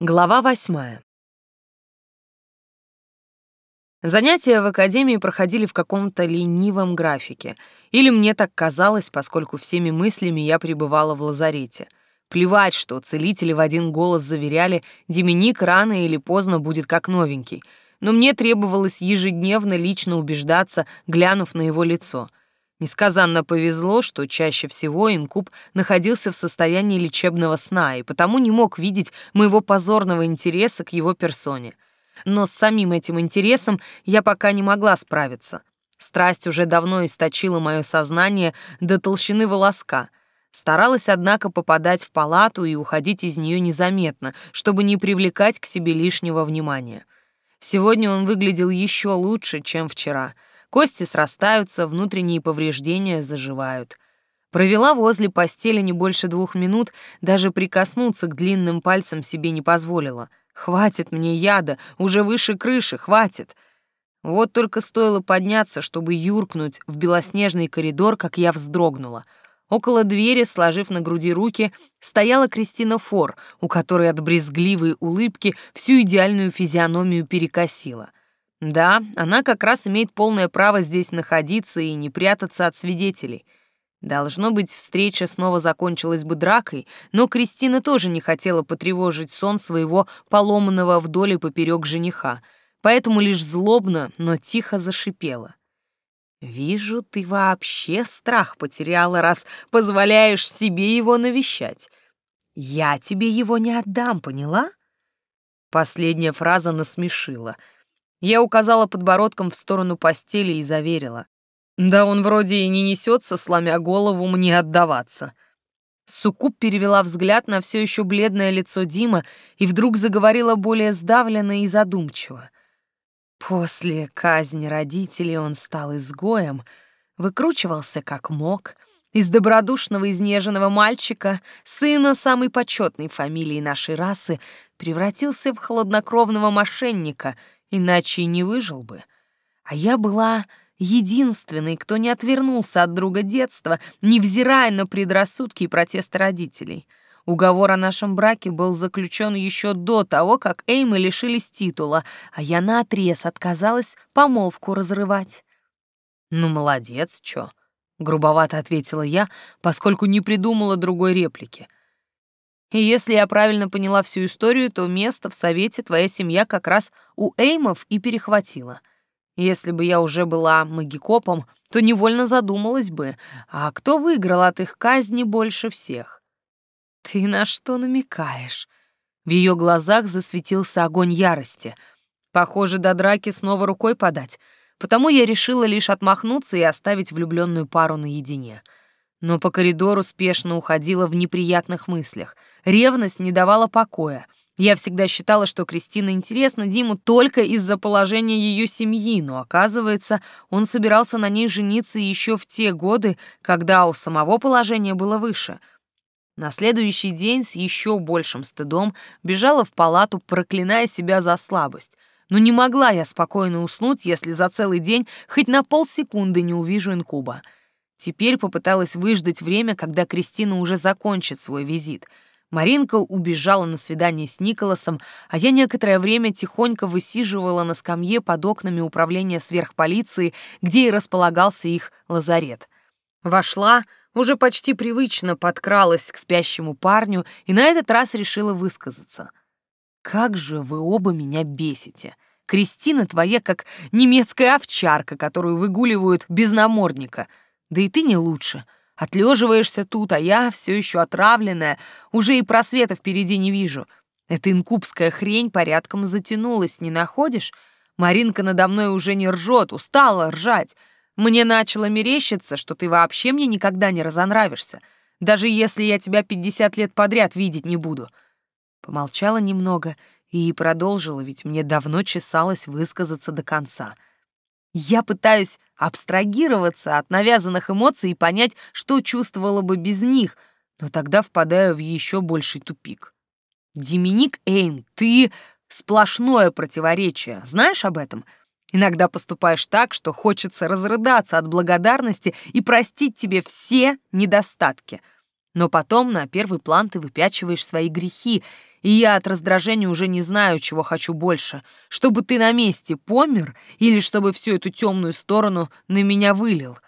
Глава восьмая. Занятия в академии проходили в каком-то ленивом графике. Или мне так казалось, поскольку всеми мыслями я пребывала в лазарете. Плевать, что целители в один голос заверяли, Деминик рано или поздно будет как новенький. Но мне требовалось ежедневно лично убеждаться, глянув на его лицо — Несказанно повезло, что чаще всего инкуб находился в состоянии лечебного сна и потому не мог видеть моего позорного интереса к его персоне. Но с самим этим интересом я пока не могла справиться. Страсть уже давно источила мое сознание до толщины волоска. Старалась, однако, попадать в палату и уходить из нее незаметно, чтобы не привлекать к себе лишнего внимания. Сегодня он выглядел еще лучше, чем вчера — Кости срастаются, внутренние повреждения заживают. Провела возле постели не больше двух минут, даже прикоснуться к длинным пальцам себе не позволила. Хватит мне яда, уже выше крыши, хватит. Вот только стоило подняться, чтобы юркнуть в белоснежный коридор, как я вздрогнула. Около двери, сложив на груди руки, стояла Кристина Фор, у которой от брезгливой улыбки всю идеальную физиономию перекосила. Да, она как раз имеет полное право здесь находиться и не прятаться от свидетелей. Должно быть, встреча снова закончилась бы дракой, но Кристина тоже не хотела потревожить сон своего поломанного вдоль и поперек жениха, поэтому лишь злобно, но тихо зашипела. «Вижу, ты вообще страх потеряла, раз позволяешь себе его навещать. Я тебе его не отдам, поняла?» Последняя фраза насмешила — я указала подбородком в сторону постели и заверила. Да он вроде и не несется, сломя голову, мне отдаваться. Суккуб перевела взгляд на все еще бледное лицо Дима и вдруг заговорила более сдавленно и задумчиво. После казни родителей он стал изгоем, выкручивался как мог. Из добродушного изнеженного мальчика, сына самой почетной фамилии нашей расы, превратился в хладнокровного мошенника — иначе не выжил бы. А я была единственной, кто не отвернулся от друга детства, невзирая на предрассудки и протесты родителей. Уговор о нашем браке был заключен еще до того, как Эймы лишились титула, а я наотрез отказалась помолвку разрывать. «Ну, молодец, чё?» — грубовато ответила я, поскольку не придумала другой реплики — и если я правильно поняла всю историю, то место в совете твоя семья как раз у Эймов и перехватила. Если бы я уже была магикопом, то невольно задумалась бы, а кто выиграл от их казни больше всех? Ты на что намекаешь? В ее глазах засветился огонь ярости. Похоже, до драки снова рукой подать, потому я решила лишь отмахнуться и оставить влюбленную пару наедине. Но по коридору спешно уходила в неприятных мыслях — Ревность не давала покоя. Я всегда считала, что Кристина интересна Диму только из-за положения ее семьи, но оказывается, он собирался на ней жениться еще в те годы, когда у самого положения было выше. На следующий день с еще большим стыдом бежала в палату, проклиная себя за слабость. Но не могла я спокойно уснуть, если за целый день хоть на полсекунды не увижу инкуба. Теперь попыталась выждать время, когда Кристина уже закончит свой визит — Маринка убежала на свидание с Николасом, а я некоторое время тихонько высиживала на скамье под окнами управления сверхполиции, где и располагался их лазарет. Вошла, уже почти привычно подкралась к спящему парню и на этот раз решила высказаться. «Как же вы оба меня бесите! Кристина твоя как немецкая овчарка, которую выгуливают без намордника. Да и ты не лучше!» Отлеживаешься тут, а я все еще отравленная, уже и просвета впереди не вижу. Эта инкубская хрень порядком затянулась, не находишь? Маринка надо мной уже не ржет, устала ржать. Мне начало мерещиться, что ты вообще мне никогда не разонравишься, даже если я тебя пятьдесят лет подряд видеть не буду. Помолчала немного и продолжила, ведь мне давно чесалось высказаться до конца — я пытаюсь абстрагироваться от навязанных эмоций и понять, что чувствовала бы без них, но тогда впадаю в еще больший тупик. Деминик Эйм, ты сплошное противоречие. Знаешь об этом? Иногда поступаешь так, что хочется разрыдаться от благодарности и простить тебе все недостатки. Но потом на первый план ты выпячиваешь свои грехи, и я от раздражения уже не знаю, чего хочу больше. Чтобы ты на месте помер или чтобы всю эту темную сторону на меня вылил.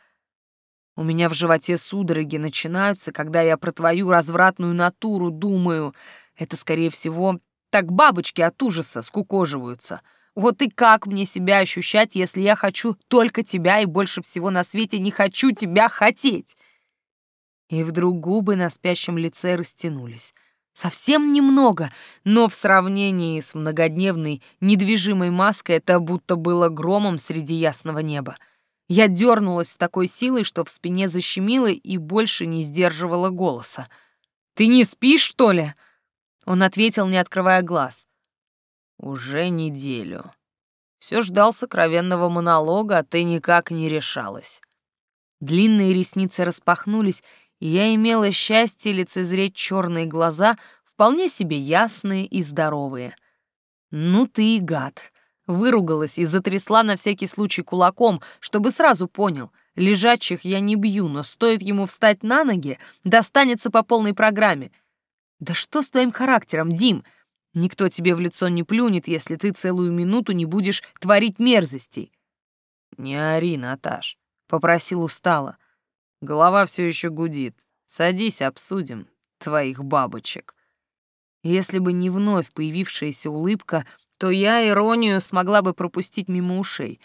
У меня в животе судороги начинаются, когда я про твою развратную натуру думаю. Это, скорее всего, так бабочки от ужаса скукоживаются. Вот и как мне себя ощущать, если я хочу только тебя и больше всего на свете не хочу тебя хотеть? И вдруг губы на спящем лице растянулись. Совсем немного, но в сравнении с многодневной недвижимой маской это будто было громом среди ясного неба. Я дернулась с такой силой, что в спине защемило и больше не сдерживала голоса. «Ты не спишь, что ли?» Он ответил, не открывая глаз. «Уже неделю. Все ждал сокровенного монолога, а ты никак не решалась». Длинные ресницы распахнулись, я имела счастье лицезреть черные глаза, вполне себе ясные и здоровые. «Ну ты и гад!» Выругалась и затрясла на всякий случай кулаком, чтобы сразу понял. Лежачих я не бью, но стоит ему встать на ноги, достанется по полной программе. Да что с твоим характером, Дим? Никто тебе в лицо не плюнет, если ты целую минуту не будешь творить мерзостей. Не ори, Наташ, попросил устало. Голова все еще гудит. Садись, обсудим твоих бабочек. Если бы не вновь появившаяся улыбка, то я иронию смогла бы пропустить мимо ушей.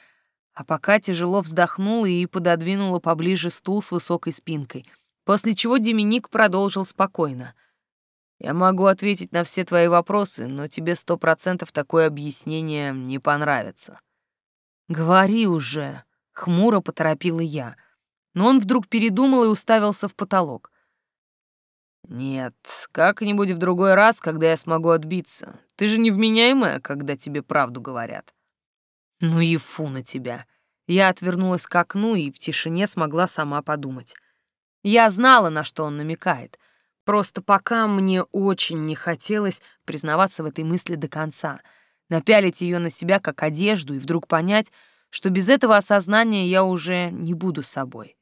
А пока тяжело вздохнула и пододвинула поближе стул с высокой спинкой, после чего Деминик продолжил спокойно. «Я могу ответить на все твои вопросы, но тебе сто процентов такое объяснение не понравится». «Говори уже», — хмуро поторопила я но он вдруг передумал и уставился в потолок. «Нет, как-нибудь в другой раз, когда я смогу отбиться. Ты же невменяемая, когда тебе правду говорят». «Ну и фу на тебя». Я отвернулась к окну и в тишине смогла сама подумать. Я знала, на что он намекает. Просто пока мне очень не хотелось признаваться в этой мысли до конца, напялить ее на себя как одежду и вдруг понять, что без этого осознания я уже не буду собой.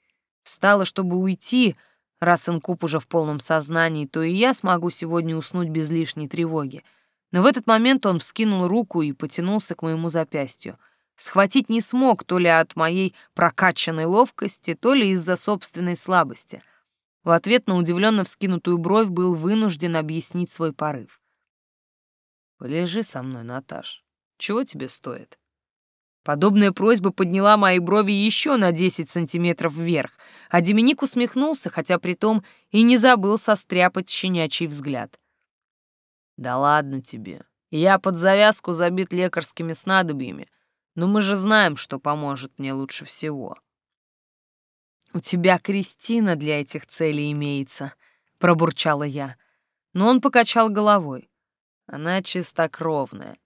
Встала, чтобы уйти, раз инкуб уже в полном сознании, то и я смогу сегодня уснуть без лишней тревоги. Но в этот момент он вскинул руку и потянулся к моему запястью. Схватить не смог то ли от моей прокачанной ловкости, то ли из-за собственной слабости. В ответ на удивленно вскинутую бровь был вынужден объяснить свой порыв. «Полежи со мной, Наташ. Чего тебе стоит?» Подобная просьба подняла мои брови еще на 10 сантиметров вверх, а Деминик усмехнулся, хотя при том и не забыл состряпать щенячий взгляд. «Да ладно тебе. Я под завязку забит лекарскими снадобьями, но мы же знаем, что поможет мне лучше всего». «У тебя Кристина для этих целей имеется», — пробурчала я. Но он покачал головой. «Она чистокровная.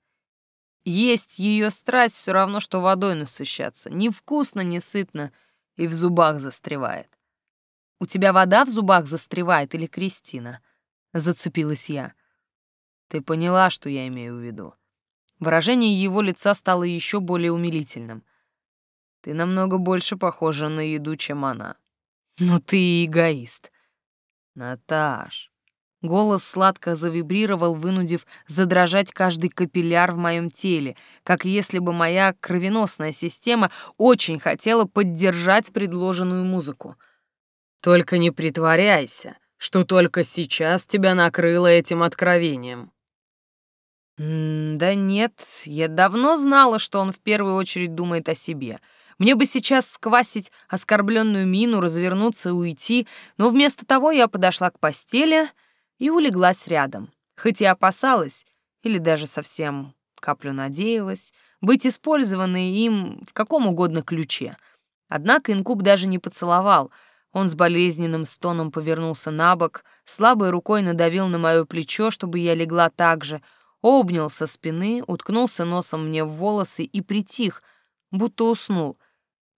Есть ее страсть все равно, что водой насыщаться. Невкусно, не сытно и в зубах застревает. «У тебя вода в зубах застревает или Кристина?» — зацепилась я. «Ты поняла, что я имею в виду». Выражение его лица стало еще более умилительным. «Ты намного больше похожа на еду, чем она». «Ну ты эгоист». «Наташ, Голос сладко завибрировал, вынудив задрожать каждый капилляр в моем теле, как если бы моя кровеносная система очень хотела поддержать предложенную музыку. «Только не притворяйся, что только сейчас тебя накрыло этим откровением». «Да нет, я давно знала, что он в первую очередь думает о себе». Мне бы сейчас сквасить оскорбленную мину, развернуться и уйти, но вместо того я подошла к постели — и улеглась рядом, хоть и опасалась, или даже совсем каплю надеялась, быть использованной им в каком угодно ключе. Однако инкуб даже не поцеловал, он с болезненным стоном повернулся на бок, слабой рукой надавил на мое плечо, чтобы я легла так же, обнял со спины, уткнулся носом мне в волосы и притих, будто уснул.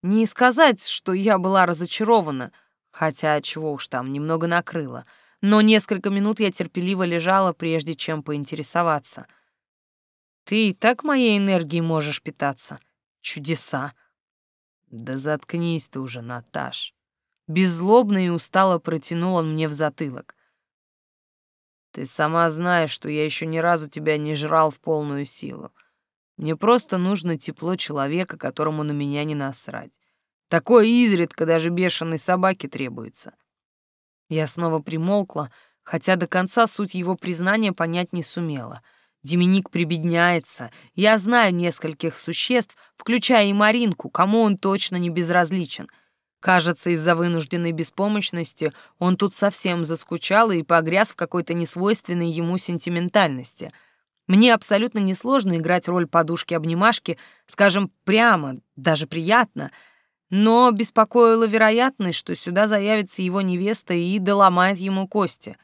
Не сказать, что я была разочарована, хотя чего уж там, немного накрыло — но несколько минут я терпеливо лежала, прежде чем поинтересоваться. «Ты и так моей энергией можешь питаться. Чудеса!» «Да заткнись ты уже, Наташ!» Беззлобно и устало протянул он мне в затылок. Ты сама знаешь, что я еще ни разу тебя не жрал в полную силу. Мне просто нужно тепло человека, которому на меня не насрать. Такое изредка даже бешеной собаке требуется. Я снова примолкла, хотя до конца суть его признания понять не сумела. Деминик прибедняется. Я знаю нескольких существ, включая и Маринку, кому он точно не безразличен. Кажется, из-за вынужденной беспомощности он тут совсем заскучал и погряз в какой-то несвойственной ему сентиментальности. Мне абсолютно несложно играть роль подушки-обнимашки, скажем, прямо, даже приятно — но беспокоила вероятность, что сюда заявится его невеста и доломает ему кости.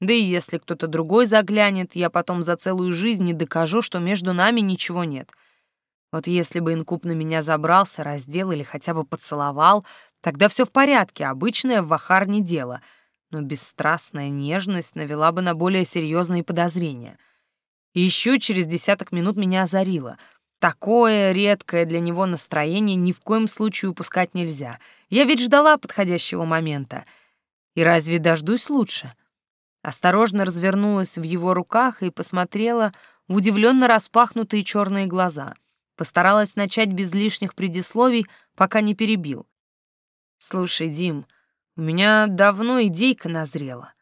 Да и если кто-то другой заглянет, я потом за целую жизнь не докажу, что между нами ничего нет. Вот если бы инкуб на меня забрался, раздел или хотя бы поцеловал, тогда все в порядке, обычное в Вахарне дело. Но бесстрастная нежность навела бы на более серьезные подозрения. И еще через десяток минут меня озарило — Такое редкое для него настроение ни в коем случае упускать нельзя. Я ведь ждала подходящего момента. И разве дождусь лучше? Осторожно развернулась в его руках и посмотрела в удивленно распахнутые черные глаза. Постаралась начать без лишних предисловий, пока не перебил. «Слушай, Дим, у меня давно идейка назрела.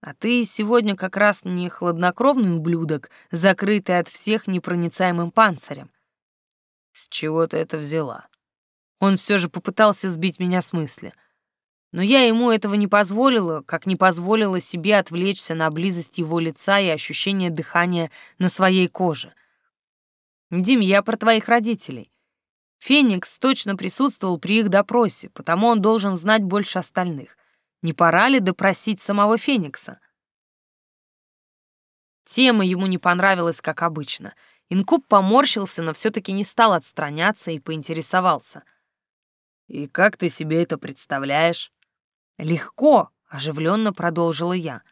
А ты сегодня как раз не хладнокровный ублюдок, закрытый от всех непроницаемым панцирем. С чего ты это взяла? Он все же попытался сбить меня с мысли. Но я ему этого не позволила, как не позволила себе отвлечься на близость его лица и ощущение дыхания на своей коже. Дим, я про твоих родителей. Феникс точно присутствовал при их допросе, потому он должен знать больше остальных — не пора ли допросить самого Феникса? Тема ему не понравилась, как обычно. Инкуб поморщился, но все-таки не стал отстраняться и поинтересовался. «И как ты себе это представляешь?» «Легко», — оживленно продолжила я.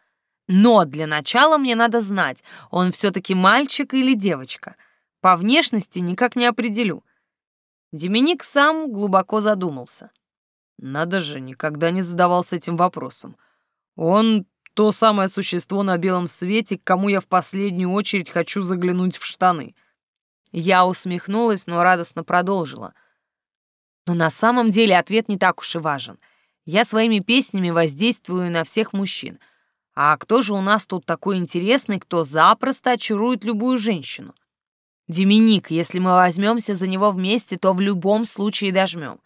«Но для начала мне надо знать, он все-таки мальчик или девочка. По внешности никак не определю». Деминик сам глубоко задумался. Надо же, никогда не задавался этим вопросом. Он то самое существо на белом свете, к кому я в последнюю очередь хочу заглянуть в штаны. Я усмехнулась, но радостно продолжила. Но на самом деле ответ не так уж и важен. Я своими песнями воздействую на всех мужчин. А кто же у нас тут такой интересный, кто запросто очарует любую женщину? Деминик, если мы возьмемся за него вместе, то в любом случае дожмем.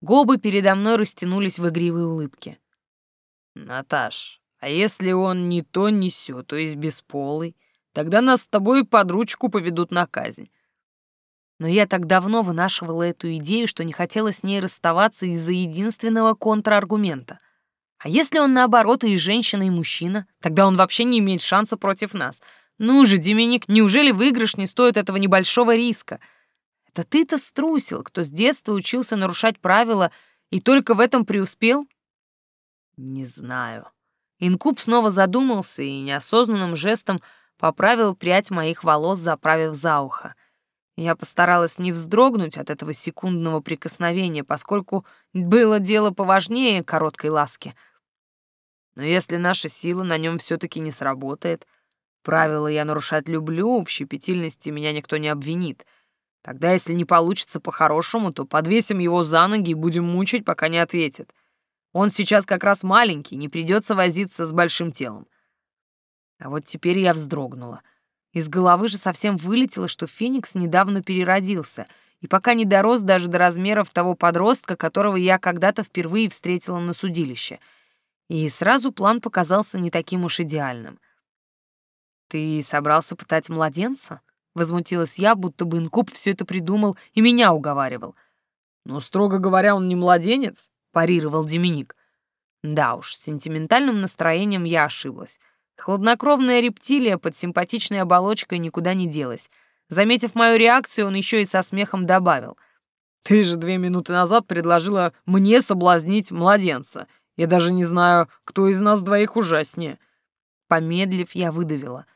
Губы передо мной растянулись в игривой улыбке. «Наташ, а если он не то, не сё, то есть бесполый, тогда нас с тобой под ручку поведут на казнь». Но я так давно вынашивала эту идею, что не хотела с ней расставаться из-за единственного контраргумента. А если он наоборот и женщина, и мужчина, тогда он вообще не имеет шанса против нас. Ну же, Деминик, неужели выигрыш не стоит этого небольшого риска?» Это ты-то струсил, кто с детства учился нарушать правила и только в этом преуспел? Не знаю. Инкуб снова задумался и неосознанным жестом поправил прядь моих волос, заправив за ухо. Я постаралась не вздрогнуть от этого секундного прикосновения, поскольку было дело поважнее короткой ласки. Но если наша сила на нем все-таки не сработает, правила я нарушать люблю, в щепетильности меня никто не обвинит — Тогда, если не получится по-хорошему, то подвесим его за ноги и будем мучить, пока не ответит. Он сейчас как раз маленький, не придется возиться с большим телом. А вот теперь я вздрогнула. Из головы же совсем вылетело, что Феникс недавно переродился, и пока не дорос даже до размеров того подростка, которого я когда-то впервые встретила на судилище. И сразу план показался не таким уж идеальным. «Ты собрался пытать младенца?» Возмутилась я, будто бы инкуб все это придумал и меня уговаривал. «Ну, строго говоря, он не младенец», — парировал Деминик. Да уж, с сентиментальным настроением я ошиблась. Хладнокровная рептилия под симпатичной оболочкой никуда не делась. Заметив мою реакцию, он еще и со смехом добавил. «Ты же две минуты назад предложила мне соблазнить младенца. Я даже не знаю, кто из нас двоих ужаснее». Помедлив, я выдавила —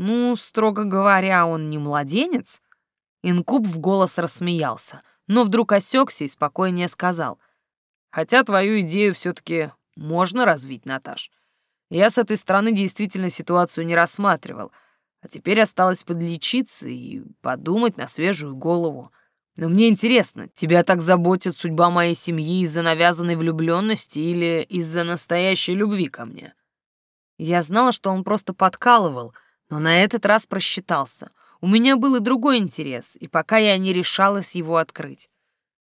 ну, строго говоря, он не младенец. Инкуб в голос рассмеялся, но вдруг осекся и спокойнее сказал. Хотя твою идею все-таки можно развить, Наташ. Я с этой стороны действительно ситуацию не рассматривал, а теперь осталось подлечиться и подумать на свежую голову. Но мне интересно, тебя так заботит судьба моей семьи из-за навязанной влюбленности или из-за настоящей любви ко мне? Я знала, что он просто подкалывал, но на этот раз просчитался. У меня был и другой интерес, и пока я не решалась его открыть.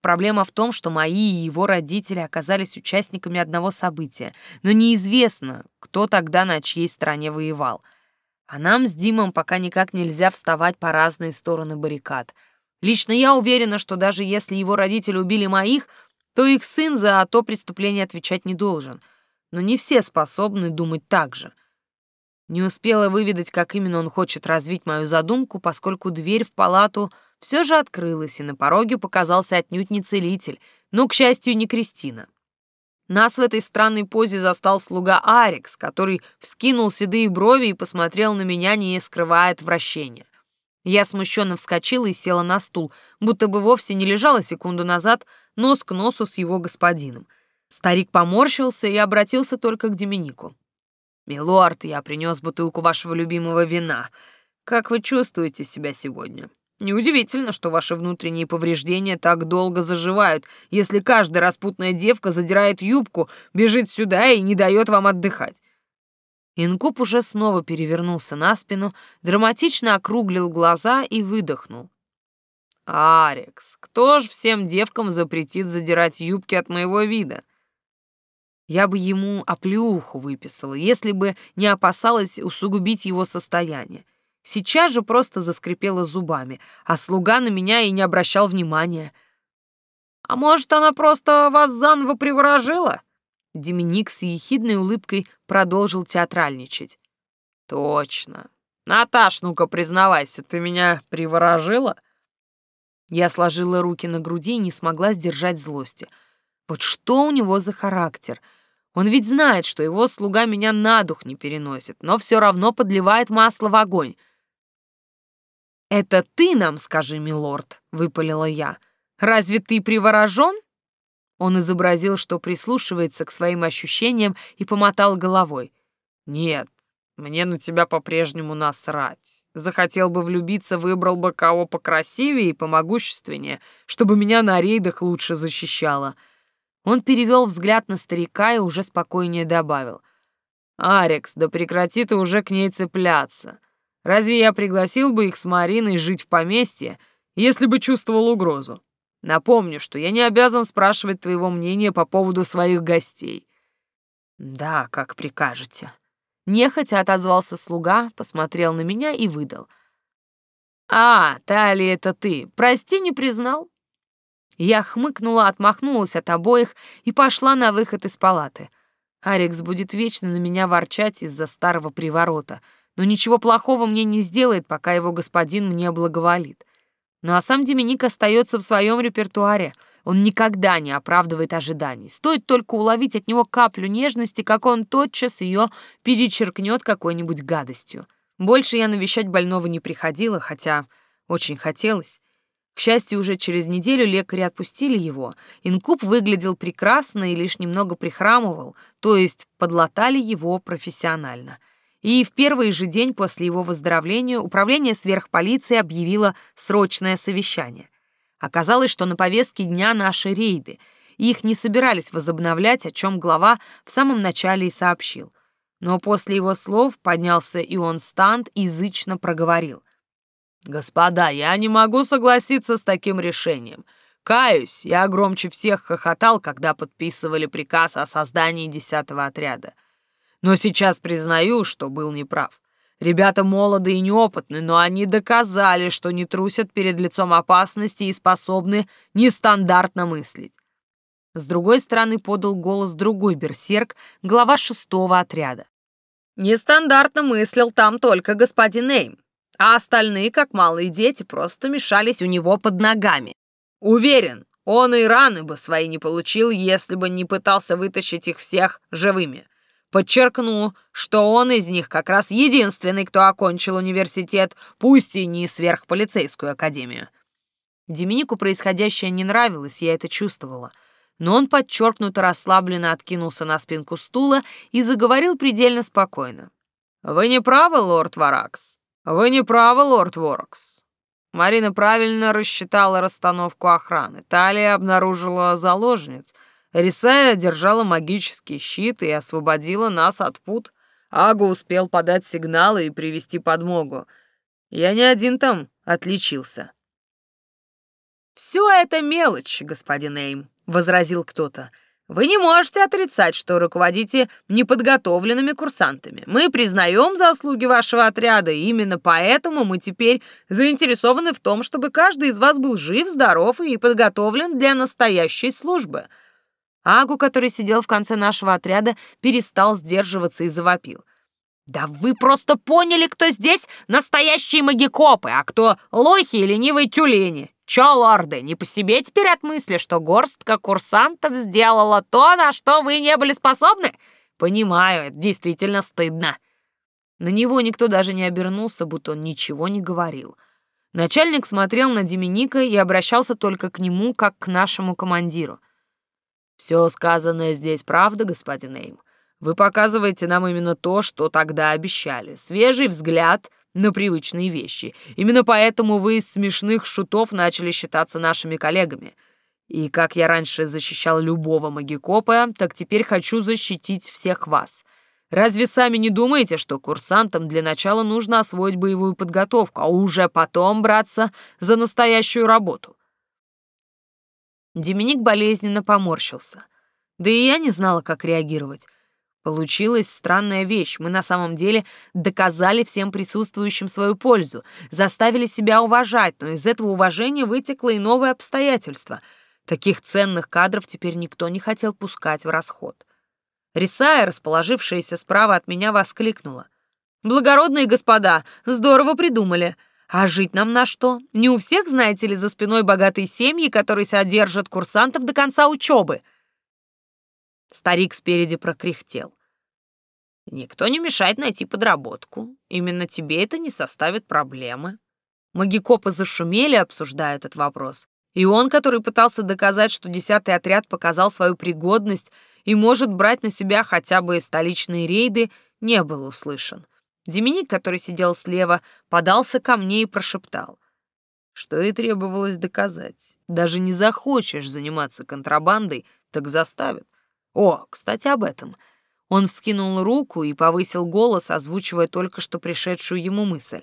Проблема в том, что мои и его родители оказались участниками одного события, но неизвестно, кто тогда на чьей стороне воевал. А нам с Димом пока никак нельзя вставать по разные стороны баррикад. Лично я уверена, что даже если его родители убили моих, то их сын за то преступление отвечать не должен. Но не все способны думать так же. Не успела выведать, как именно он хочет развить мою задумку, поскольку дверь в палату — все же открылась, и на пороге показался отнюдь не целитель, но, к счастью, не Кристина. Нас в этой странной позе застал слуга Арикс, который вскинул седые брови и посмотрел на меня, не скрывая отвращения. Я смущенно вскочила и села на стул, будто бы вовсе не лежала секунду назад нос к носу с его господином. Старик поморщился и обратился только к Деминику. «Милорд, я принес бутылку вашего любимого вина. Как вы чувствуете себя сегодня?» Неудивительно, что ваши внутренние повреждения так долго заживают, если каждая распутная девка задирает юбку, бежит сюда и не дает вам отдыхать. Инкуб уже снова перевернулся на спину, драматично округлил глаза и выдохнул. «Арекс, кто ж всем девкам запретит задирать юбки от моего вида?» Я бы ему оплеуху выписала, если бы не опасалась усугубить его состояние. Сейчас же просто заскрипела зубами, а слуга на меня и не обращал внимания. «А может, она просто вас заново приворожила?» Деминик с ехидной улыбкой продолжил театральничать. «Точно. Наташ, ну-ка признавайся, ты меня приворожила?» Я сложила руки на груди и не смогла сдержать злости. Вот что у него за характер? Он ведь знает, что его слуга меня на дух не переносит, но все равно подливает масло в огонь. «Это ты нам скажи, милорд», — выпалила я. «Разве ты приворожен?» Он изобразил, что прислушивается к своим ощущениям и помотал головой. «Нет, мне на тебя по-прежнему насрать. Захотел бы влюбиться, выбрал бы кого покрасивее и помогущественнее, чтобы меня на рейдах лучше защищало». Он перевел взгляд на старика и уже спокойнее добавил. «Арекс, да прекрати ты уже к ней цепляться. Разве я пригласил бы их с Мариной жить в поместье, если бы чувствовал угрозу? Напомню, что я не обязан спрашивать твоего мнения по поводу своих гостей. Да, как прикажете. Нехотя отозвался слуга, посмотрел на меня и выдал. А, Тали, это ты. Прости, не признал. Я хмыкнула, отмахнулась от обоих и пошла на выход из палаты. Арикс будет вечно на меня ворчать из-за старого приворота — но ничего плохого мне не сделает, пока его господин мне благоволит. Ну а сам Деминик остается в своем репертуаре. Он никогда не оправдывает ожиданий. Стоит только уловить от него каплю нежности, как он тотчас ее перечеркнет какой-нибудь гадостью. Больше я навещать больного не приходила, хотя очень хотелось. К счастью, уже через неделю лекари отпустили его. Инкуб выглядел прекрасно и лишь немного прихрамывал, то есть подлатали его профессионально — и в первый же день после его выздоровления управление сверхполиции объявило срочное совещание. Оказалось, что на повестке дня наши рейды, их не собирались возобновлять, о чем глава в самом начале и сообщил. Но после его слов поднялся и он Стант и язычно проговорил. «Господа, я не могу согласиться с таким решением. Каюсь, я громче всех хохотал, когда подписывали приказ о создании десятого отряда. Но сейчас признаю, что был неправ. Ребята молоды и неопытны, но они доказали, что не трусят перед лицом опасности и способны нестандартно мыслить. С другой стороны подал голос другой берсерк, глава шестого отряда. Нестандартно мыслил там только господин Эйм, а остальные, как малые дети, просто мешались у него под ногами. Уверен, он и раны бы свои не получил, если бы не пытался вытащить их всех живыми. Подчеркну, что он из них как раз единственный, кто окончил университет, пусть и не сверхполицейскую академию. Деминику происходящее не нравилось, я это чувствовала. но он подчеркнуто расслабленно откинулся на спинку стула и заговорил предельно спокойно. «Вы не правы, лорд Варакс. Вы не правы, лорд Ворокс. Марина правильно рассчитала расстановку охраны. Талия обнаружила заложниц. Рисая держала магический щит и освободила нас от пут. Ага успел подать сигналы и привести подмогу. Я не один там отличился. «Все это мелочь, господин Эйм», — возразил кто-то. «Вы не можете отрицать, что руководите неподготовленными курсантами. Мы признаем заслуги вашего отряда, и именно поэтому мы теперь заинтересованы в том, чтобы каждый из вас был жив, здоров и подготовлен для настоящей службы». Агу, который сидел в конце нашего отряда, перестал сдерживаться и завопил. «Да вы просто поняли, кто здесь настоящие магикопы, а кто лохи и ленивые тюлени. Чё, лорды, не по себе теперь от мысли, что горстка курсантов сделала то, на что вы не были способны? Понимаю, это действительно стыдно». На него никто даже не обернулся, будто он ничего не говорил. Начальник смотрел на Деминика и обращался только к нему, как к нашему командиру. «Все сказанное здесь правда, господин Эйм?» Вы показываете нам именно то, что тогда обещали. Свежий взгляд на привычные вещи. Именно поэтому вы из смешных шутов начали считаться нашими коллегами. И как я раньше защищал любого магикопа, так теперь хочу защитить всех вас. Разве сами не думаете, что курсантам для начала нужно освоить боевую подготовку, а уже потом браться за настоящую работу?» Деминик болезненно поморщился. Да и я не знала, как реагировать. Получилась странная вещь. Мы на самом деле доказали всем присутствующим свою пользу, заставили себя уважать, но из этого уважения вытекло и новое обстоятельство. Таких ценных кадров теперь никто не хотел пускать в расход. Рисая, расположившаяся справа от меня, воскликнула. «Благородные господа, здорово придумали. А жить нам на что? Не у всех, знаете ли, за спиной богатые семьи, которые содержат курсантов до конца учебы». Старик спереди прокряхтел. «Никто не мешает найти подработку. Именно тебе это не составит проблемы». Магикопы зашумели, обсуждая этот вопрос. И он, который пытался доказать, что десятый отряд показал свою пригодность и может брать на себя хотя бы столичные рейды, не был услышан. Деминик, который сидел слева, подался ко мне и прошептал. Что и требовалось доказать. Даже не захочешь заниматься контрабандой, так заставят. О, кстати, об этом. Он вскинул руку и повысил голос, озвучивая только что пришедшую ему мысль.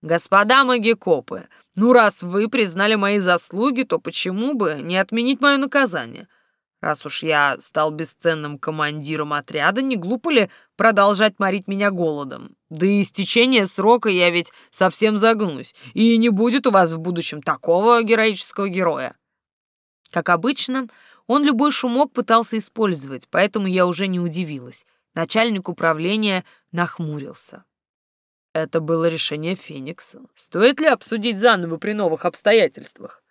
«Господа магикопы, ну раз вы признали мои заслуги, то почему бы не отменить мое наказание? Раз уж я стал бесценным командиром отряда, не глупо ли продолжать морить меня голодом? Да и истечение срока я ведь совсем загнусь, и не будет у вас в будущем такого героического героя». Как обычно, он любой шумок пытался использовать, поэтому я уже не удивилась. Начальник управления нахмурился. Это было решение Феникса. Стоит ли обсудить заново при новых обстоятельствах?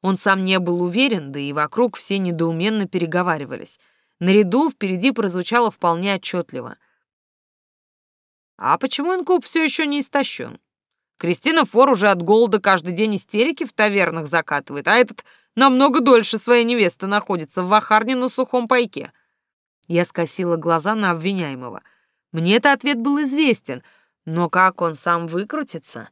Он сам не был уверен, да и вокруг все недоуменно переговаривались. Наряду впереди прозвучало вполне отчетливо. А почему инкуб все еще не истощен? Кристина Фор уже от голода каждый день истерики в тавернах закатывает, а этот намного дольше своей невесты находится в вахарне на сухом пайке. Я скосила глаза на обвиняемого. Мне-то ответ был известен, но как он сам выкрутится?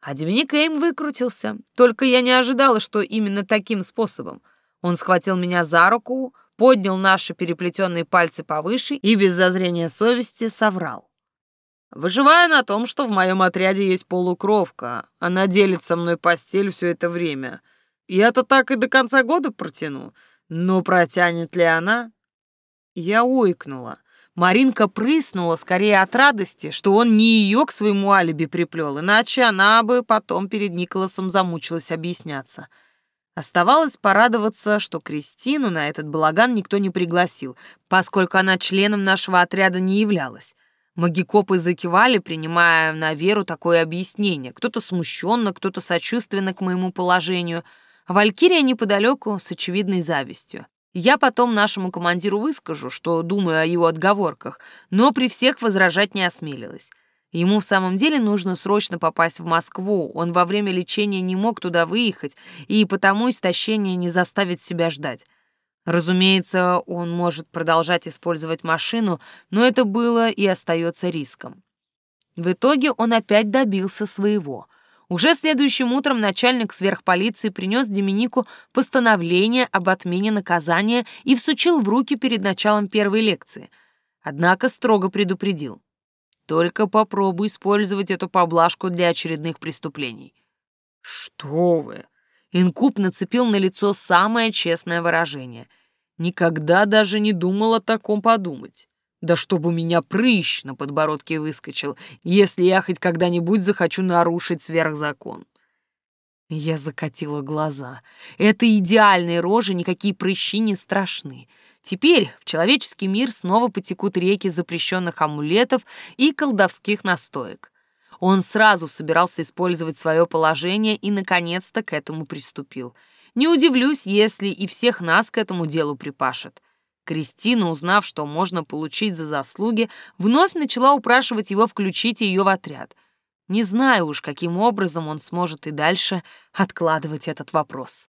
А Доминик Эйм выкрутился, только я не ожидала, что именно таким способом. Он схватил меня за руку, поднял наши переплетенные пальцы повыше и без зазрения совести соврал. Выживая на том, что в моем отряде есть полукровка, она делит со мной постель все это время. Я-то так и до конца года протяну. Но протянет ли она? Я ойкнула. Маринка прыснула скорее от радости, что он не ее к своему алиби приплел, иначе она бы потом перед Николасом замучилась объясняться. Оставалось порадоваться, что Кристину на этот балаган никто не пригласил, поскольку она членом нашего отряда не являлась. Магикопы закивали, принимая на веру такое объяснение. Кто-то смущенно, кто-то сочувственно к моему положению. Валькирия неподалеку с очевидной завистью. Я потом нашему командиру выскажу, что думаю о его отговорках, но при всех возражать не осмелилась. Ему в самом деле нужно срочно попасть в Москву, он во время лечения не мог туда выехать, и потому истощение не заставит себя ждать. Разумеется, он может продолжать использовать машину, но это было и остается риском. В итоге он опять добился своего. Уже следующим утром начальник сверхполиции принес Деминику постановление об отмене наказания и всучил в руки перед началом первой лекции. Однако строго предупредил. «Только попробуй использовать эту поблажку для очередных преступлений». «Что вы!» Инкуб нацепил на лицо самое честное выражение. Никогда даже не думал о таком подумать. Да чтобы у меня прыщ на подбородке выскочил, если я хоть когда-нибудь захочу нарушить сверхзакон. Я закатила глаза. Это идеальные рожи, никакие прыщи не страшны. Теперь в человеческий мир снова потекут реки запрещенных амулетов и колдовских настоек. Он сразу собирался использовать свое положение и, наконец-то, к этому приступил. Не удивлюсь, если и всех нас к этому делу припашет. Кристина, узнав, что можно получить за заслуги, вновь начала упрашивать его включить ее в отряд. Не знаю уж, каким образом он сможет и дальше откладывать этот вопрос.